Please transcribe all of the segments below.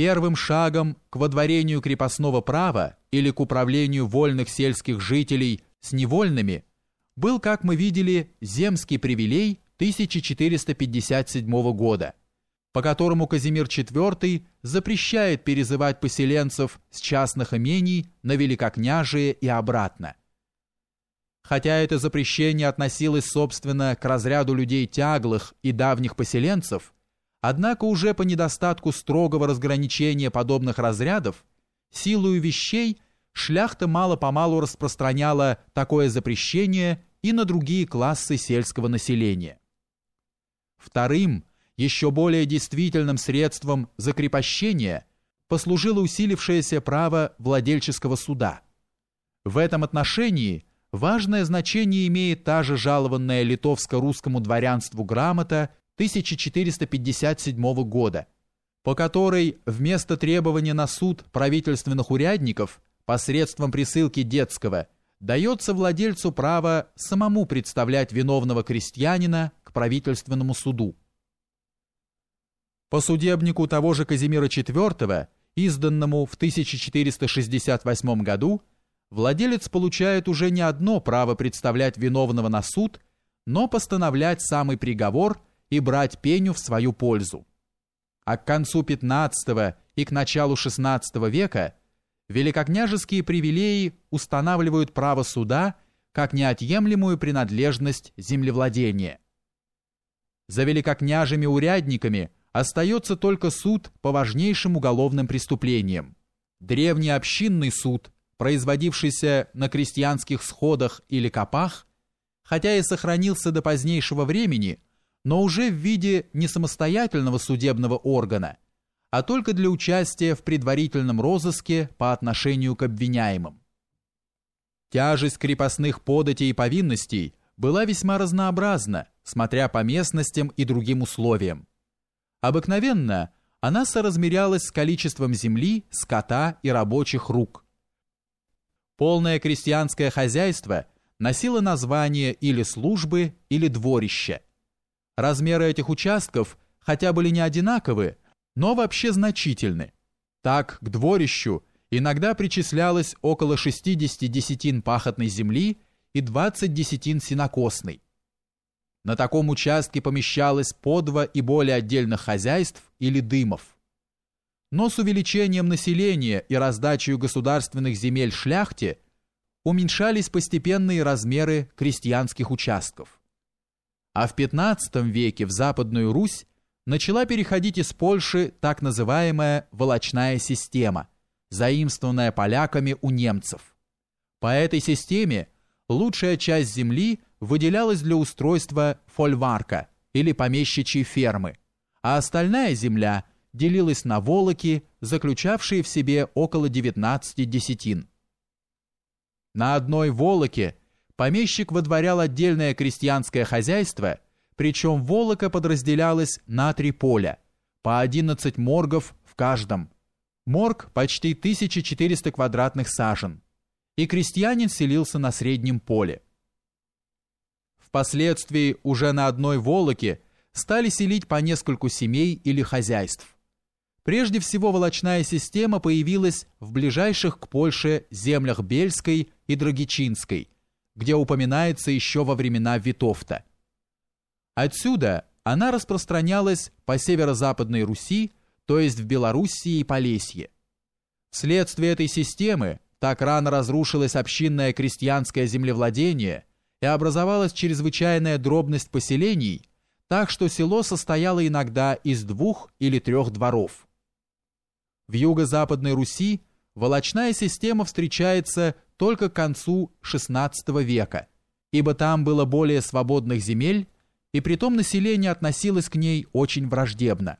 Первым шагом к водворению крепостного права или к управлению вольных сельских жителей с невольными был, как мы видели, земский привилей 1457 года, по которому Казимир IV запрещает перезывать поселенцев с частных имений на великокняжие и обратно. Хотя это запрещение относилось, собственно, к разряду людей тяглых и давних поселенцев, однако уже по недостатку строгого разграничения подобных разрядов, силою вещей шляхта мало-помалу распространяла такое запрещение и на другие классы сельского населения. Вторым, еще более действительным средством закрепощения послужило усилившееся право владельческого суда. В этом отношении – важное значение имеет та же жалованная литовско-русскому дворянству грамота 1457 года, по которой вместо требования на суд правительственных урядников посредством присылки детского дается владельцу право самому представлять виновного крестьянина к правительственному суду. По судебнику того же Казимира IV, изданному в 1468 году, владелец получает уже не одно право представлять виновного на суд, но постановлять самый приговор и брать пеню в свою пользу. А к концу XV и к началу XVI века великокняжеские привилеи устанавливают право суда как неотъемлемую принадлежность землевладения. За великокняжими-урядниками остается только суд по важнейшим уголовным преступлениям. Древний общинный суд – производившийся на крестьянских сходах или копах, хотя и сохранился до позднейшего времени, но уже в виде не самостоятельного судебного органа, а только для участия в предварительном розыске по отношению к обвиняемым. Тяжесть крепостных податей и повинностей была весьма разнообразна, смотря по местностям и другим условиям. Обыкновенно она соразмерялась с количеством земли, скота и рабочих рук – Полное крестьянское хозяйство носило название или службы, или дворища. Размеры этих участков хотя были не одинаковы, но вообще значительны. Так, к дворищу иногда причислялось около 60 десятин пахотной земли и 20 десятин сенокосной. На таком участке помещалось по два и более отдельных хозяйств или дымов. Но с увеличением населения и раздачей государственных земель шляхте уменьшались постепенные размеры крестьянских участков. А в XV веке в Западную Русь начала переходить из Польши так называемая волочная система, заимствованная поляками у немцев. По этой системе лучшая часть земли выделялась для устройства фольварка или помещичьей фермы, а остальная земля – делилась на волоки, заключавшие в себе около 19 десятин. На одной волоке помещик водворял отдельное крестьянское хозяйство, причем волока подразделялась на три поля, по 11 моргов в каждом. Морг почти 1400 квадратных сажен, и крестьянин селился на среднем поле. Впоследствии уже на одной волоке стали селить по нескольку семей или хозяйств. Прежде всего волочная система появилась в ближайших к Польше землях Бельской и Драгичинской, где упоминается еще во времена Витовта. Отсюда она распространялась по северо-западной Руси, то есть в Белоруссии и Полесье. Вследствие этой системы так рано разрушилось общинное крестьянское землевладение и образовалась чрезвычайная дробность поселений, так что село состояло иногда из двух или трех дворов. В юго-западной Руси волочная система встречается только к концу XVI века, ибо там было более свободных земель, и притом население относилось к ней очень враждебно.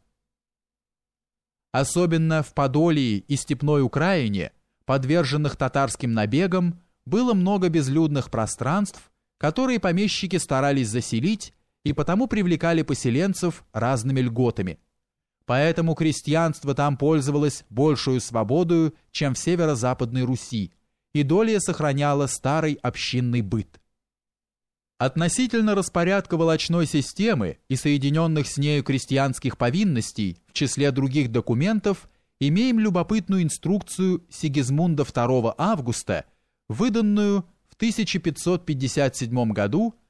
Особенно в Подолии и Степной Украине, подверженных татарским набегам, было много безлюдных пространств, которые помещики старались заселить и потому привлекали поселенцев разными льготами – Поэтому крестьянство там пользовалось большую свободою, чем в северо-западной Руси, и долее сохраняло старый общинный быт. Относительно распорядка волочной системы и соединенных с нею крестьянских повинностей в числе других документов имеем любопытную инструкцию Сигизмунда II августа, выданную в 1557 году